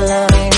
love.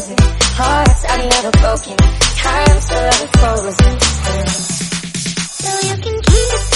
frozen. Hearts are never broken. Time's already frozen. So you can keep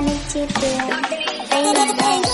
I need to feel. Baby, baby.